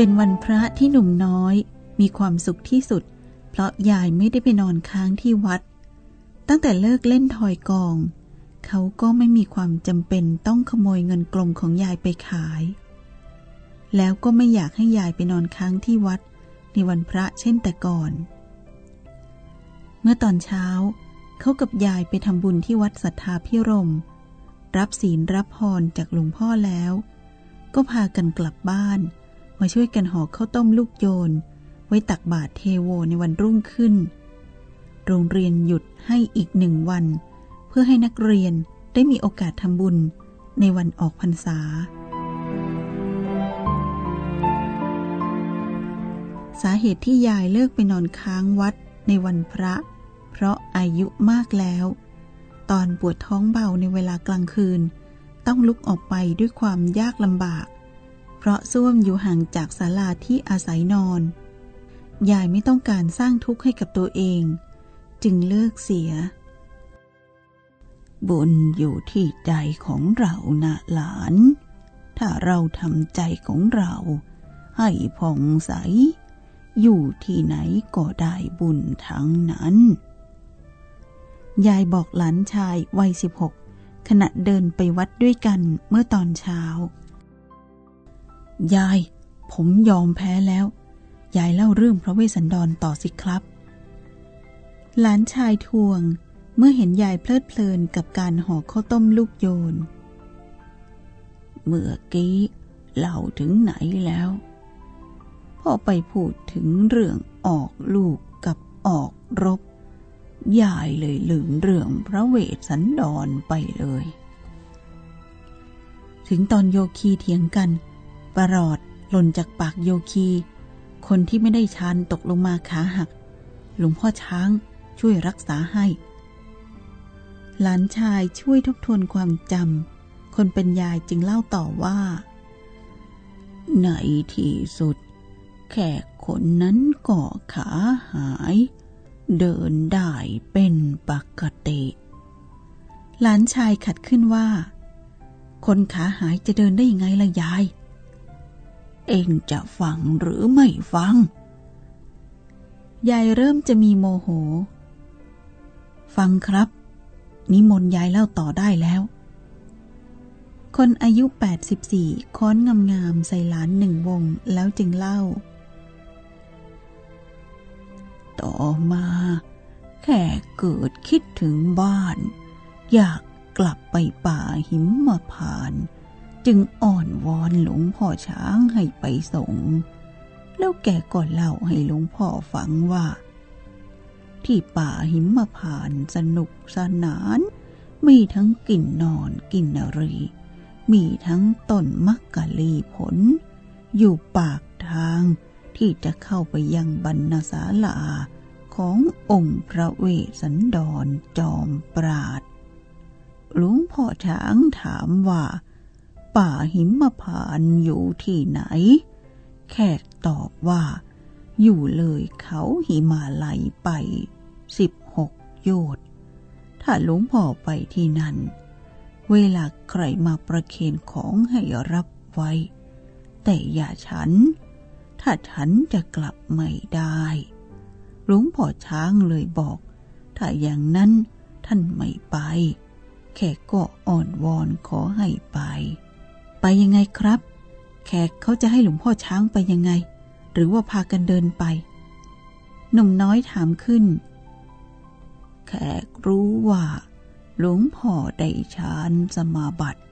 เป็นวันพระที่หนุ่มน้อยมีความสุขที่สุด เพราะยายไม่ได้ไปนอนค้างที่วัด ตั้งแต่เลิกเล่นทอยกอง เขาก็ไม่มีความจำเป็นต้องขโมยเงินกลมของยายไปขาย แล้วก็ไม่อยากให้ยายไปนอนค้างที่วัด ในวันพระเช่นแต่ก่อน เมื่อตอนเช้า เขากับยายไปทำบุญที่วัดสัทธาพิรม รับศีลรับพรจากหลวงพ่อแล้ว ก็พากันกลับบ้าน มาช่วยกันห่อข้าวต้มลูกโยน ไว้ตักบาตรเทโวในวันรุ่งขึ้น โรงเรียนหยุดให้อีกหนึ่งวัน เพื่อให้นักเรียนได้มีโอกาสทำบุญในวันออกพรรษา สาเหตุที่ยายเลิกไปนอนค้างวัดในวันพระ เพราะอายุมากแล้ว ตอนปวดท้องเบาในเวลากลางคืน ต้องลุกออกไปด้วยความยากลำบาก ราะส้วมอยู่ห่างจากศาลาที่อาศัยนอน ยายไม่ต้องการสร้างทุกข์ให้กับตัวเอง จึงเลิกเสีย บุญอยู่ที่ใจของเรานะหลาน ถ้าเราทำใจของเรา ให้ผ่องใส อยู่ที่ไหนก็ได้บุญทั้งนั้น ยายบอกหลานชายวัยสิบหกขณะเดินไปวัดด้วยกันเมื่อตอนเช้า ยาย ผมยอมแพ้แล้ว ยายเล่าเรื่องพระเวสสันดรต่อสิครับ หลานชายทวงเมื่อเห็นยายเพลิดเพลินกับการห่อข้าวต้มลูกโยน เมื่อกี้เล่าถึงไหนแล้ว พ่อไปพูดถึงเรื่องออกลูกกับออกรบ ยายเลยลืมเรื่องพระเวสสันดรไปเลย ถึงตอนโยคีเถียงกัน ประหลอดหล่นจากปากโยคี คนที่ไม่ได้ชานตกลงมาขาหัก หลวงพ่อช้างช่วยรักษาให้ หลานชายช่วยทบทวนความจำ คนเป็นยายจึงเล่าต่อว่าในที่สุด แขกคนนั้นก็ขาหาย เดินได้เป็นปกติ หลานชายขัดขึ้นว่า คนขาหายจะเดินได้ยังไงล่ะยาย เองจะฟังหรือไม่ฟัง ยายเริ่มจะมีโมโห ฟังครับ นิมนต์ยายเล่าต่อได้แล้ว คนอายุ 84 ค้อนงามๆใส่หลานหนึ่งวงแล้วจึงเล่า ต่อมา แค่เกิดคิดถึงบ้าน อยากกลับไปป่าหิมมาผ่าน จึงอ่อนวอนหลวงพ่อช้างให้ไปส่ง แล้วแกก็เล่าให้หลวงพ่อฟังว่า ที่ป่าหิมมาผ่านสนุกสนาน มีทั้งกินนอนกินนรี มีทั้งต้นมักกะลีผล อยู่ปากทางที่จะเข้าไปยังบรรณศาลาขององค์พระเวสสันดรจอมปราดหลวงพ่อช้างถามว่า ป่าหิมพานอยู่ที่ไหน แขกตอบว่า อยู่เลยเขาหิมาลัยไปสิบหกโยชน์ถ้าหลวงพ่อไปที่นั่น เวลาใครมาประเคนของให้รับไว้ แต่อย่าฉัน ถ้าฉันจะกลับไม่ได้หลวงพ่อช้างเลยบอก ถ้าอย่างนั้นท่านไม่ไป แขกก็อ่อนวอนขอให้ไป ไปยังไงครับ แขกเขาจะให้หลวงพ่อช้างไปยังไง หรือว่าพากันเดินไป หนุ่มน้อยถามขึ้น แขกรู้ว่า หลวงพ่อได้ฌานสมาบัติ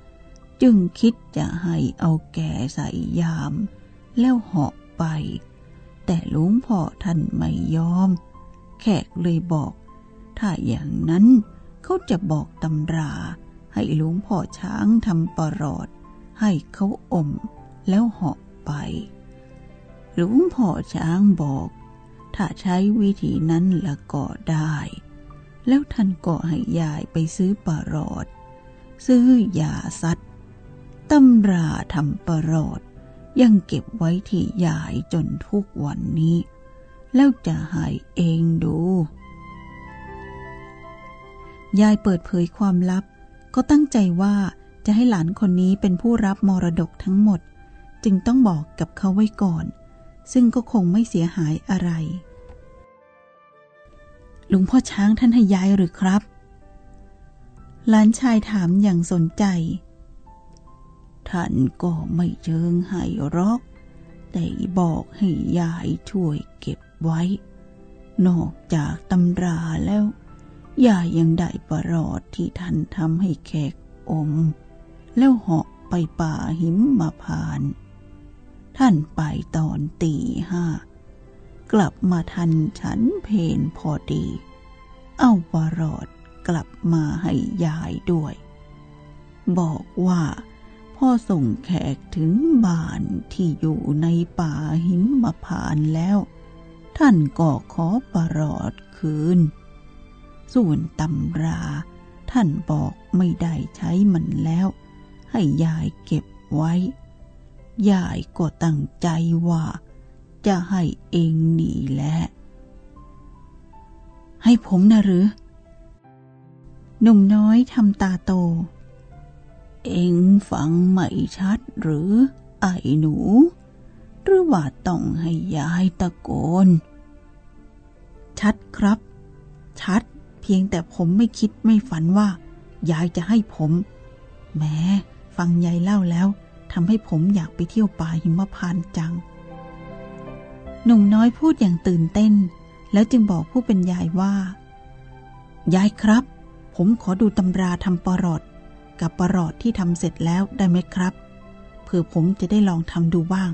จึงคิดจะให้เอาแก่ใส่ยาม แล้วเหาะไป แต่หลวงพ่อท่านไม่ยอม แขกเลยบอก ถ้าอย่างนั้นเขาจะบอกตำราให้หลวงพ่อช้างทำประหลอด ให้เขาอมแล้วเหาะไป หลวงพ่อช้างบอก ถ้าใช้วิธีนั้นละก็ได้ แล้วท่านก็ให้ยายไปซื้อประหลอด ซื้อยาสัตว์ตำราทำประหลอด ยังเก็บไว้ที่ยายจนทุกวันนี้ แล้วจะหายเองดู ยายเปิดเผยความลับ ก็ตั้งใจว่า จะให้หลานคนนี้เป็นผู้รับมรดกทั้งหมด จึงต้องบอกกับเขาไว้ก่อน ซึ่งก็คงไม่เสียหายอะไรหลวงพ่อช้างท่านให้ย้ายหรือครับ หลานชายถามอย่างสนใจ ท่านก็ไม่เชิงให้รอก แต่บอกให้ยายช่วยเก็บไว้ นอกจากตำราแล้วยายยังได้ประหลอดที่ท่านทำให้แขกอม แล้วเหาะไปป่าหิมมาพาน ท่านไปตอนตีห้ากลับมาทันฉันเพนพอดี เอาปรอดกลับมาให้ยายด้วย บอกว่าพ่อส่งแขกถึงบ้านที่อยู่ในป่าหิมมาพานแล้ว ท่านก็ขอประหลอดคืน ส่วนตำราท่านบอกไม่ได้ใช้มันแล้ว ให้ยายเก็บไว้ ยายก็ตั้งใจว่า จะให้เองนี่แหละ ให้ผมนะหรือ หนุ่มน้อยทำตาโต เองฟังไม่ชัดหรือ ไอ้หนู หรือว่าต้องให้ยายตะโกน ชัดครับ ชัดเพียงแต่ผมไม่คิดไม่ฝันว่า ยายจะให้ผม แม้ ฟังยายเล่าแล้วทำให้ผมอยากไปเที่ยวป่าหิมพานจัง หนุ่มน้อยพูดอย่างตื่นเต้น แล้วจึงบอกผู้เป็นยายว่า ยายครับ ผมขอดูตำราทำปรอดกับปรอดที่ทำเสร็จแล้วได้ไหมครับเพื่อผมจะได้ลองทำดูบ้าง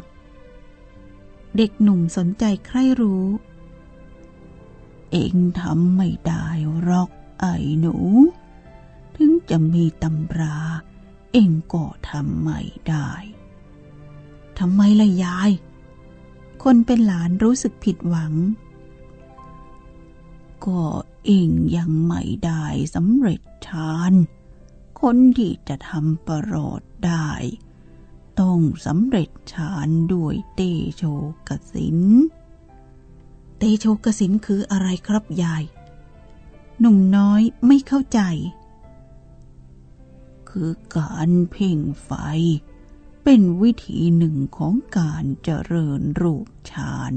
เด็กหนุ่มสนใจใคร่รู้ เองทำไม่ได้หรอกไอ้หนู ถึงจะมีตำรา เองก็ทำไม่ได้ทำไมล่ะยายคนเป็นหลานรู้สึกผิดหวัง ก็เองยังไม่ได้สำเร็จฌาน คนที่จะทำประโยชน์ได้ ต้องสำเร็จฌานด้วยเตโชกสิน เตโชกสินคืออะไรครับยาย หนุ่มน้อยไม่เข้าใจ คือการเพ่งไฟ เป็นวิธีหนึ่งของการเจริญรูปฌาน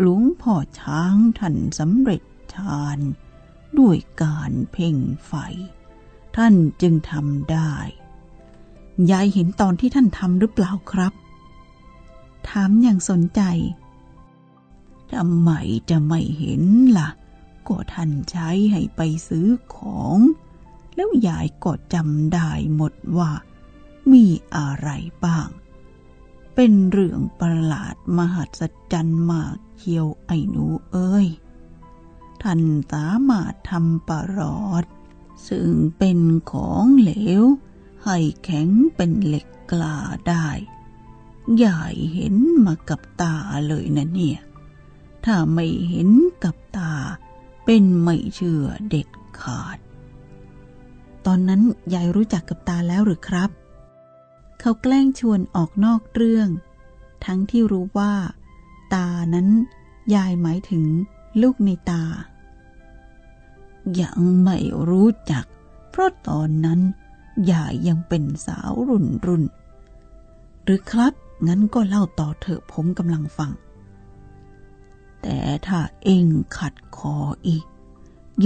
หลวงพ่อช้างท่านสำเร็จฌานด้วยการเพ่งไฟ ท่านจึงทำได้ ยายเห็นตอนที่ท่านทำหรือเปล่าครับ ถามอย่างสนใจทำไมจะไม่เห็นละ่ะ ก็ท่านใช้ให้ไปซื้อของ แล้วยายก็จำได้หมดว่า มีอะไรบ้าง เป็นเรื่องประหลาดมหัศจรรย์มากเชียวไอ้หนูเอ้ย ท่านสามารถทำประหลอด ซึ่งเป็นของเหลว ให้แข็งเป็นเหล็กกล้าได้ใหญ่เห็นมากับตาเลยนะเนี่ย ถ้าไม่เห็นกับตา เป็นไม่เชื่อเด็ดขาด ตอนนั้นยายรู้จักกับตาแล้วหรือครับ เขาแกล้งชวนออกนอกเรื่อง ทั้งที่รู้ว่า ตานั้น ยายหมายถึง ลูกในตา ยังไม่รู้จัก เพราะตอนนั้น ยายยังเป็นสาวรุ่นรุ่น หรือครับ งั้นก็เล่าต่อเถอะผมกำลังฟัง แต่ถ้าเองขัดคออีก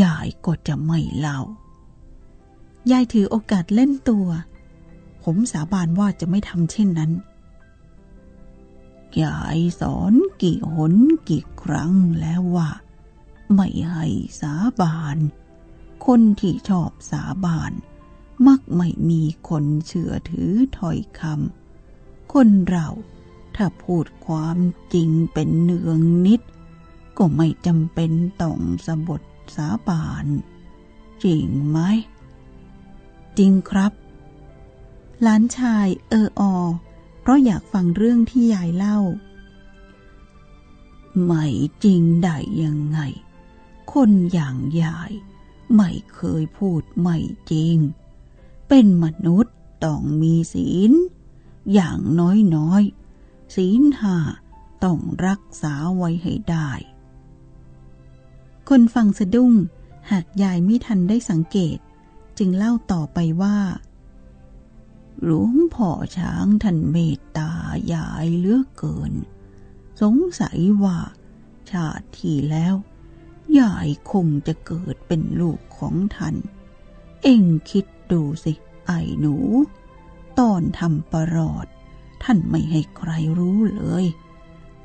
ยายก็จะไม่เล่า ยายถือโอกาสเล่นตัว ผมสาบานว่าจะไม่ทำเช่นนั้น ยายสอนกี่หนกี่ครั้งแล้วว่า ไม่ให้สาบาน คนที่ชอบสาบาน มักไม่มีคนเชื่อถือถ้อยคำ คนเราถ้าพูดความจริงเป็นเนืองนิด ก็ไม่จำเป็นต้องสบทสาบาน จริงไหม จริงครับ หลานชายเอออ เพราะอยากฟังเรื่องที่ยายเล่า ไม่จริงได้ยังไง คนอย่างยาย ไม่เคยพูดไม่จริง เป็นมนุษย์ต้องมีศีล อย่างน้อยๆ ศีลห้าต้องรักษาไว้ให้ได้ คนฟังสะดุ้ง หากยายไม่ทันได้สังเกต จึงเล่าต่อไปว่า หลวงพ่อช้างท่านเมตตายายเลือกเกิน สงสัยว่า ชาติที่แล้วยายคงจะเกิดเป็นลูกของท่าน เอ็งคิดดูสิ ไอ้หนู ตอนทำประหลอด ท่านไม่ให้ใครรู้เลย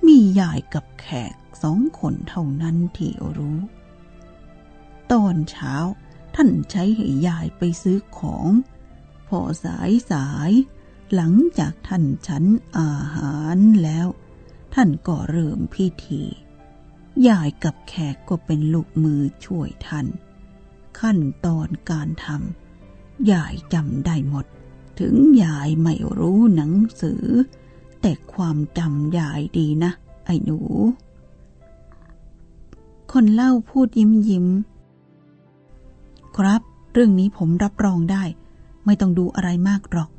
มียายกับแขกสองคนเท่านั้นที่รู้ ตอนเช้า ท่านใช้ให้ยายไปซื้อของ พอสายสาย หลังจากท่านฉันอาหารแล้ว ท่านก็เริ่มพิธียายกับแขกก็เป็นลูกมือช่วยท่าน ขั้นตอนการทำยายจำได้หมด ถึงยายไม่รู้หนังสือ แต่ความจำยายดีนะ ไอ้หนู คนเล่าพูดยิ้มยิ้ม ครับ เรื่องนี้ผมรับรองได้ ไม่ต้องดูอะไรมากหรอก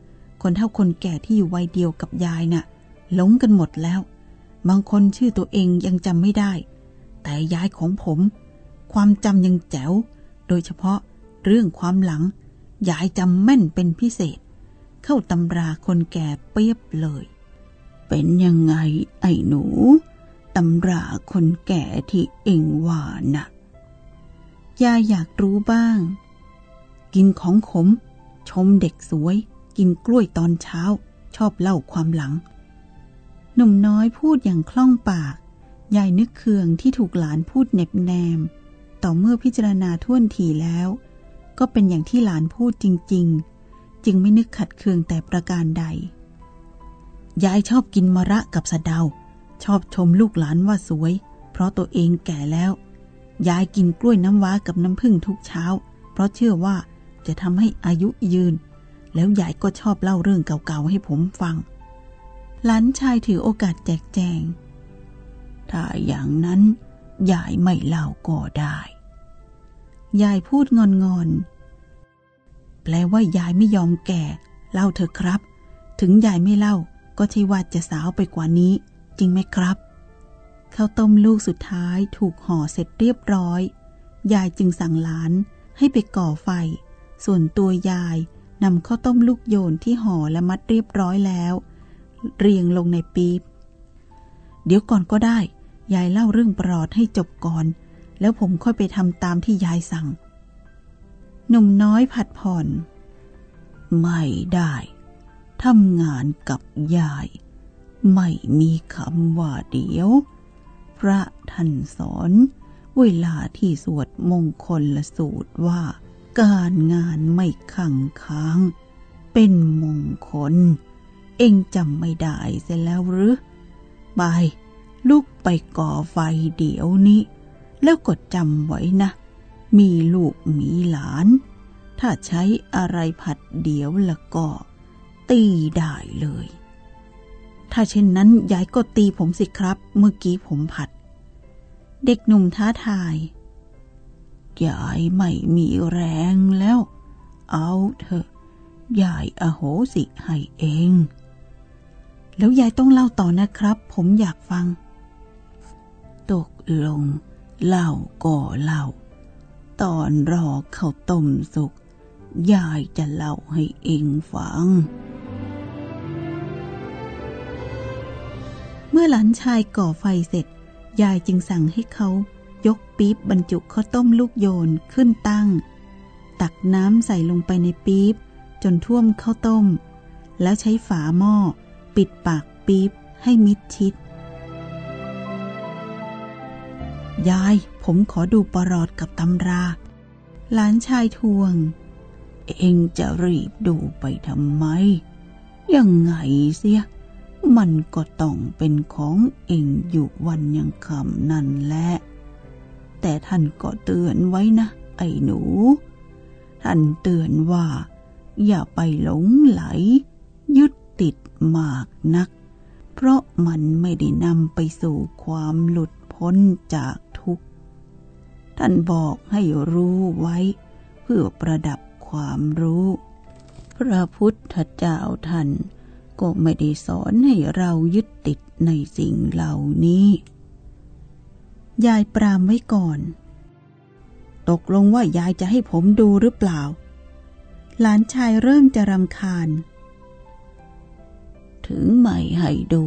คนเท่าคนแก่ที่อยู่วัยเดียวกับยายนะ่ะหลงกันหมดแล้ว บางคนชื่อตัวเองยังจำไม่ได้ แต่ยายของผม ความจำยังแจ๋ว โดยเฉพาะเรื่องความหลัง ยายจำแม่นเป็นพิเศษ เข้าตำราคนแก่เปียบเลย เป็นยังไงไอ้หนูตำราคนแก่ที่เองว่านะ่ะ ยายอยากรู้บ้าง กินของขม ชมเด็กสวย กินกล้วยตอนเช้า ชอบเล่าความหลัง หนุ่มน้อยพูดอย่างคล่องปาก ยายนึกเคืองที่ถูกหลานพูดเน็บแนม ต่อเมื่อพิจารณาท่วนทีแล้ว ก็เป็นอย่างที่หลานพูดจริง ๆ จึงไม่นึกขัดเคืองแต่ประการใด ยายชอบกินมะระกับสะเดา ชอบชมลูกหลานว่าสวย เพราะตัวเองแก่แล้ว ยายกินกล้วยน้ำว้ากับน้ำผึ้งทุกเช้า เพราะเชื่อว่าจะทำให้อายุยืน แล้วยายก็ชอบเล่าเรื่องเก่าๆให้ผมฟัง หลานชายถือโอกาสแจกแจง ถ้าอย่างนั้น ยายไม่เล่าก็ได้ ยายพูดงอนงอนแปลว่ายายไม่ยอมแก่ เล่าเถอะครับ ถึงยายไม่เล่าก็ใช่ว่าจะสาวไปกว่านี้ จริงไหมครับ ข้าวต้มลูกสุดท้ายถูกห่อเสร็จเรียบร้อย ยายจึงสั่งหลานให้ไปก่อไฟ ส่วนตัวยายนำข้าวต้มลูกโยนที่ห่อและมัดเรียบร้อยแล้ว เรียงลงในปี๊บ เดี๋ยวก่อนก็ได้ ยายเล่าเรื่องปลอดให้จบก่อน แล้วผมค่อยไปทำตามที่ยายสั่ง หนุ่มน้อยผัดผ่อน ไม่ได้ทำงานกับยาย ไม่มีคำว่าเดี๋ยว ระท่านสอน เวลาที่สวดมงคลละสูตรว่า การงานไม่ขังค้าง เป็นมงคล เองจำไม่ได้เสียแล้วหรือ ไป ลุกไปก่อไฟเดี๋ยวนี้ แล้วก็จำไว้นะ มีลูกมีหลาน ถ้าใช้อะไรผัดเดี๋ยวละก็ตีได้เลย ถ้าเช่นนั้นยายก็ตีผมสิครับ เมื่อกี้ผมผัด เด็กหนุ่มท้าทายยายไม่มีแรงแล้ว เอาเถอะยายอโหสิให้เอง แล้วยายต้องเล่าต่อนะครับ ผมอยากฟัง ตกลงเล่าก็เล่า ตอนรอข้าวต้มสุก ยายจะเล่าให้เองฟัง เมื่อหลานชายก่อไฟเสร็จ ยายจึงสั่งให้เขายกปี๊บบรรจุข้าวต้มลูกโยนขึ้นตั้ง ตักน้ำใส่ลงไปในปี๊บจนท่วมข้าวต้ม แล้วใช้ฝาหม้อ ปิดปากปี๊บให้มิดชิด ยายผมขอดูปรอดกับตำรา หลานชายทวง เองจะรีบดูไปทำไม ยังไงเสีย มันก็ต้องเป็นของเองอยู่วันยังคำนั่นแหละ แต่ท่านก็เตือนไว้นะ ไอ้หนู ท่านเตือนว่า อย่าไปหลงไหล ยึดติดมากนัก เพราะมันไม่ได้นำไปสู่ความหลุดพ้นจากทุกข์ ท่านบอกให้รู้ไว้ เพื่อประดับความรู้ พระพุทธเจ้าท่าน ก็ไม่ได้สอนให้เรายึดติดในสิ่งเหล่านี้ ยายปรามไว้ก่อน ตกลงว่ายายจะให้ผมดูหรือเปล่า หลานชายเริ่มจะรำคาญ ถึงไม่ให้ดู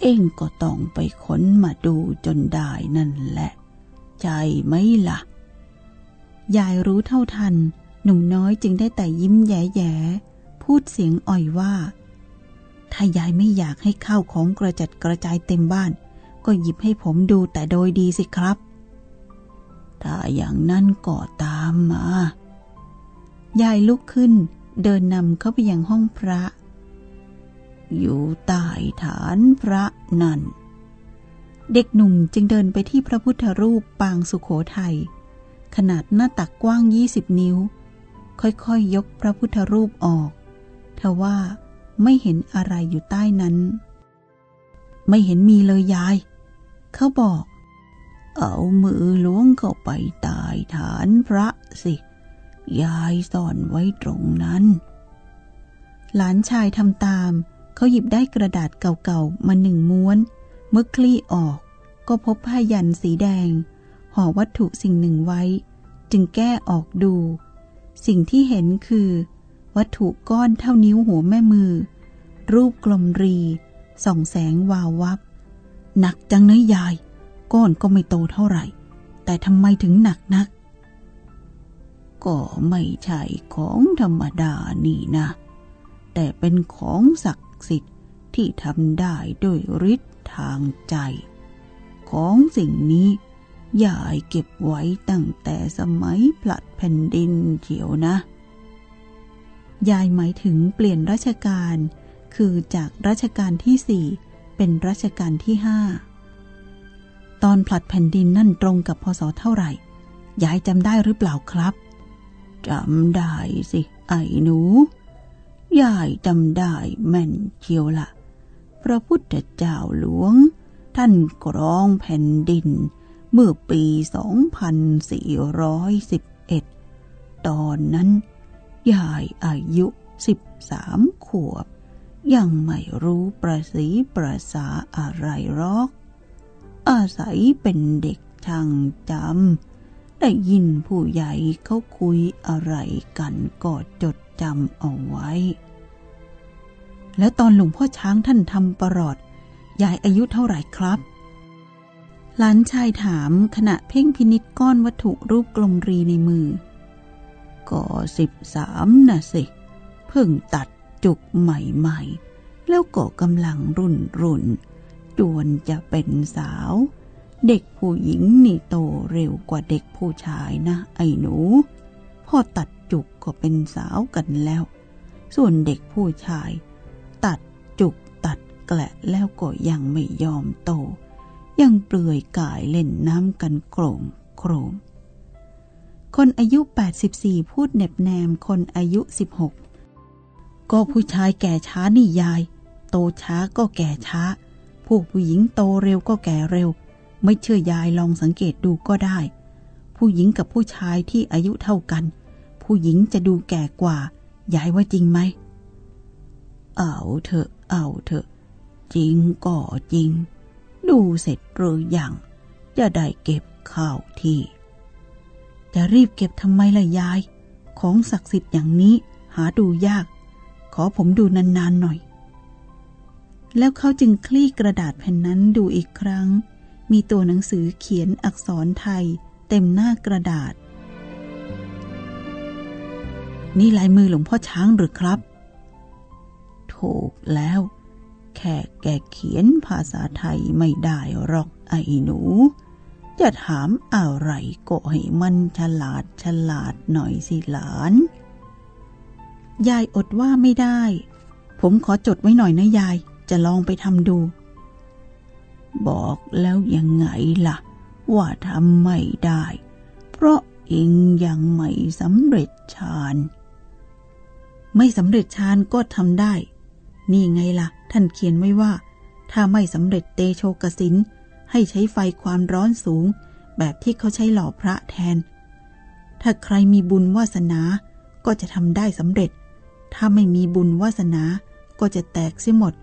เองก็ต้องไปค้นมาดูจนได้นั่นแหละ ใจไหมละ่ะ ยายรู้เท่าทัน หนุ่มน้อยจึงได้แต่ยิ้มแย่ๆพูดเสียงอ่อยว่า ถ้ายายไม่อยากให้ข้าวของกระจัดกระจายเต็มบ้าน ก็หยิบให้ผมดูแต่โดยดีสิครับ ถ้าอย่างนั้นก็ตามมา ยายลุกขึ้น เดินนำเข้าไปยังห้องพระ อยู่ใต้ฐานพระนั่น เด็กหนุ่มจึงเดินไปที่พระพุทธรูปปางสุขโขทยัยขนาดหน้าตักกว้างยี่สิบนิ้ว ค่อยๆยยกพระพุทธรูปออกทว่า ไม่เห็นอะไรอยู่ใต้นั้น ไม่เห็นมีเลยยาย เขาบอก เอามือล้วงเข้าไปใต้ฐานพระสิ ยายซ่อนไว้ตรงนั้น หลานชายทำตาม เขาหยิบได้กระดาษเก่าๆ มาหนึ่งม้วน เมื่อคลี่ออก ก็พบผ้ายันสีแดง ห่อวัตถุสิ่งหนึ่งไว้ จึงแก้ออกดู สิ่งที่เห็นคือ วัตถุก้อนเท่านิ้วหัวแม่มือ รูปกลมรีส่องแสงวาววับ หนักจังนะยาย ก้อนก็ไม่โตเท่าไหร่ แต่ทำไมถึงหนักนัก ก็ไม่ใช่ของธรรมดานี่นะ แต่เป็นของศักดิ์สิทธิ์ที่ทำได้ด้วยฤทธิ์ทางใจ ของสิ่งนี้ยายเก็บไว้ตั้งแต่สมัยผลัดแผ่นดินเฉียวนะ ยายหมายถึงเปลี่ยนราชการ คือจากรัชกาลที่สี่เป็นรัชกาลที่ห้าตอนผลัดแผ่นดินนั่นตรงกับพศเท่าไหร่ ยายจำได้หรือเปล่าครับจำได้สิ ไอ้หนู ยายจำได้แม่นเชียวละ พระพุทธเจ้าหลวง ท่านกรองแผ่นดิน เมื่อปี 2411 ตอนนั้น ยายอายุ13ขวบ ยังไม่รู้ประสีประสาอะไรหรอก อาศัยเป็นเด็กช่างจำได้ยินผู้ใหญ่เขาคุยอะไรกันก็จดจำเอาไว้ แล้วตอนหลวงพ่อช้างท่านทำประหลอดยายอายุเท่าไหร่ครับหลานชายถามขณะเพ่งพินิษก้อนวัตถุรูปกลมรีในมือ ก็สิบสามนะสิ เพิ่งตัดจุกใหม่ๆ แล้วก็กำลังรุ่นรุ่นจวนจะเป็นสาว เด็กผู้หญิงนี่โตเร็วกว่าเด็กผู้ชายนะ ไอ้หนู พอตัดจุกก็เป็นสาวกันแล้ว ส่วนเด็กผู้ชาย ตัดจุกตัดแกละแล้วก็ยังไม่ยอมโต ยังเปลือยกายเล่นน้ำกันโครมโครม คนอายุ 84 พูดเน็บแนมคนอายุ 16 ก็ผู้ชายแก่ช้านี่ยาย โตช้าก็แก่ช้า พวกผู้หญิงโตเร็วก็แก่เร็ว ไม่เชื่อยายลองสังเกตดูก็ได้ ผู้หญิงกับผู้ชายที่อายุเท่ากัน ผู้หญิงจะดูแก่กว่า ยายว่าจริงไหม เอาเถอะ เอาเถอะ จริงก็จริง ดูเสร็จหรือยังจะได้เก็บข้าวที่ จะรีบเก็บทำไมล่ะยาย ของศักดิ์สิทธิ์อย่างนี้หาดูยาก ขอผมดูนานๆหน่อย แล้วเขาจึงคลี่กระดาษแผ่นนั้นดูอีกครั้ง มีตัวหนังสือเขียนอักษรไทย เต็มหน้ากระดาษ นี่ลายมือหลวงพ่อช้างหรือครับ ถูกแล้ว แค่แกเขียนภาษาไทยไม่ได้หรอกไอ้หนู จะถามอะไรก็ให้มันฉลาดฉลาดหน่อยสิหลาน ยายอดว่าไม่ได้ ผมขอจดไว้หน่อยนะยาย จะลองไปทำดู บอกแล้วยังไงล่ะ ว่าทำไม่ได้ เพราะเองยังไม่สำเร็จฌาน ไม่สำเร็จฌานก็ทำได้ นี่ไงล่ะ ท่านเขียนไว้ว่า ถ้าไม่สำเร็จเตโชกสิน ให้ใช้ไฟความร้อนสูง แบบที่เขาใช้หล่อพระแทน ถ้าใครมีบุญวาสนาก็จะทำได้สำเร็จ ถ้าไม่มีบุญวาสนาก็จะแตกเสียหมด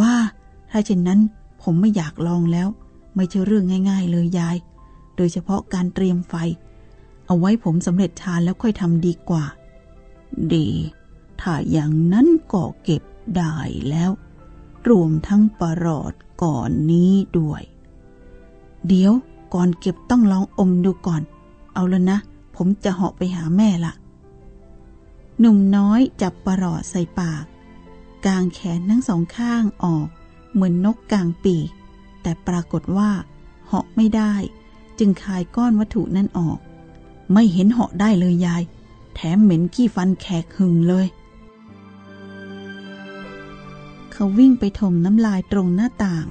ว่า ถ้าเช่นนั้นผมไม่อยากลองแล้ว ไม่ใช่เรื่องง่าย ๆ เลยยาย โดยเฉพาะการเตรียมไฟ เอาไว้ผมสำเร็จฌานแล้วค่อยทำดีกว่า ดี ถ้าอย่างนั้นก็เก็บได้แล้ว รวมทั้งประหลอดก่อนนี้ด้วย เดี๋ยวก่อนเก็บต้องลองอมดูก่อน เอาแล้วนะ ผมจะเหาะไปหาแม่ละหนุ่มน้อยจับปลอดใส่ปาก กางแขนทั้งสองข้างออก เหมือนนกกางปีก แต่ปรากฏว่า เหาะไม่ได้ จึงคายก้อนวัตถุนั้นออก ไม่เห็นเหาะได้เลยยาย แถมเหม็นขี้ฟันแขกหึงเลยเขาวิ่งไปถมน้ำลายตรงหน้าต่าง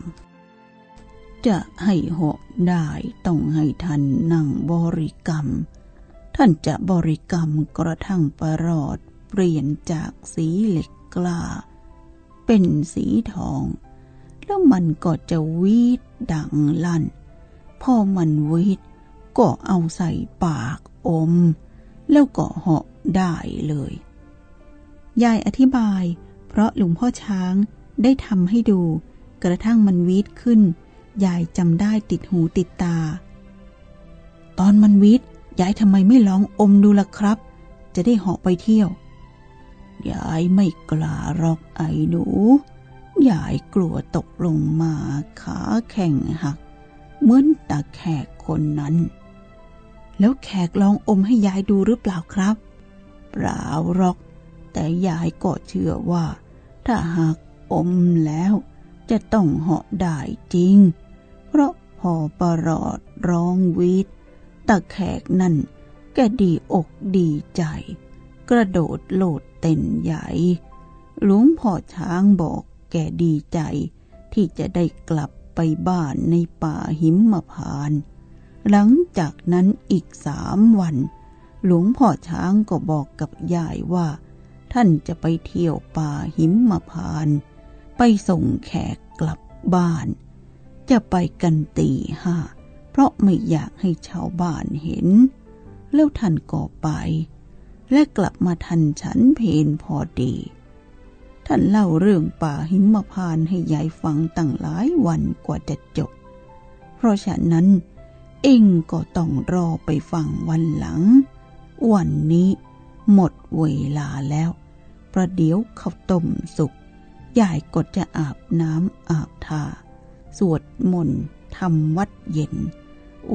จะให้เหาะได้ต้องให้ท่านนั่งบริกรรม ท่านจะบริกรรมกระทั่งประหลอดเปลี่ยนจากสีเหล็กกล้า เป็นสีทอง แล้วมันก็จะวีดดังลั่น พอมันวีดก็เอาใส่ปากอม แล้วก็เหาะได้เลย ยายอธิบาย เพราะหลวงพ่อช้างได้ทำให้ดู กระทั่งมันวีดขึ้น ยายจำได้ติดหูติดตา ตอนมันวีดยายทำไมไม่ลองอมดูล่ะครับ จะได้เหาะไปเที่ยวยายไม่กล้ารอกไอ้หนู ยายกลัวตกลงมาขาแข็งหัก เหมือนตาแขกคนนั้น แล้วแขกลองอมให้ยายดูหรือเปล่าครับ เปล่ารอก แต่ยายก็เชื่อว่า ถ้าหากอมแล้ว จะต้องเหาะได้จริง เพราะพอประหลอดร้องวีดตาแขกนั่นแกดีอกดีใจ กระโดดโลดเต้นใหญ่หลวงพ่อช้างบอกแกดีใจ ที่จะได้กลับไปบ้านในป่าหิมพาน หลังจากนั้นอีกสามวัน หลวงพ่อช้างก็บอกกับยายว่า ท่านจะไปเที่ยวป่าหิมพาน ไปส่งแขกกลับบ้าน จะไปกันตีห้าเพราะไม่อยากให้ชาวบ้านเห็น แล้วท่านก็ไป และกลับมาทันฉันเพนพอดี ท่านเล่าเรื่องป่าหิมพานตให้ยายฟังตั้งหลายวันกว่าจะจบ เพราะฉะนั้นเองก็ต้องรอไปฟังวันหลัง วันนี้หมดเวลาแล้ว ประเดี๋ยวข้าวต้มสุกยายก็จะอาบน้ำอาบทา สวดมนต์ทำวัดเย็น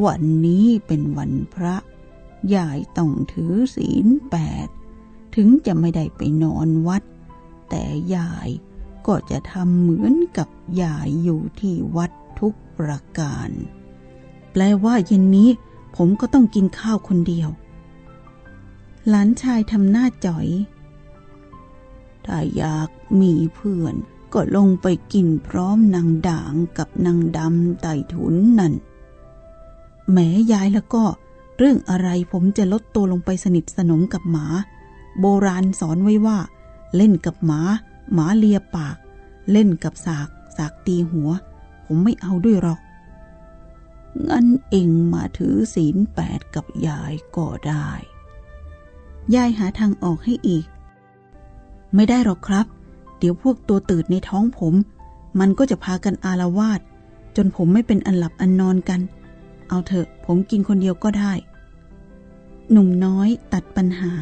วันนี้เป็นวันพระ ยายต้องถือศีลแปด ถึงจะไม่ได้ไปนอนวัด แต่ยายก็จะทำเหมือนกับยายอยู่ที่วัดทุกประการ แปลว่าเย็นนี้ผมก็ต้องกินข้าวคนเดียว หลานชายทำหน้าจ๋อย ถ้าอยากมีเพื่อน ก็ลงไปกินพร้อมนางด่างกับนางดำไต่ถุนนั่นแหมยายแล้วก็ เรื่องอะไรผมจะลดตัวลงไปสนิทสนมกับหมา โบราณสอนไว้ว่า เล่นกับหมา หมาเลียปาก เล่นกับสาก สากตีหัว ผมไม่เอาด้วยหรอก งั้นเองมาถือศีลแปดกับยายก็ได้ ยายหาทางออกให้อีก ไม่ได้หรอกครับ เดี๋ยวพวกตัวตืดในท้องผม มันก็จะพากันอารวาด จนผมไม่เป็นอันหลับอันนอนกัน เอาเถอะผมกินคนเดียวก็ได้ หนุ่มน้อยตัดปัญหา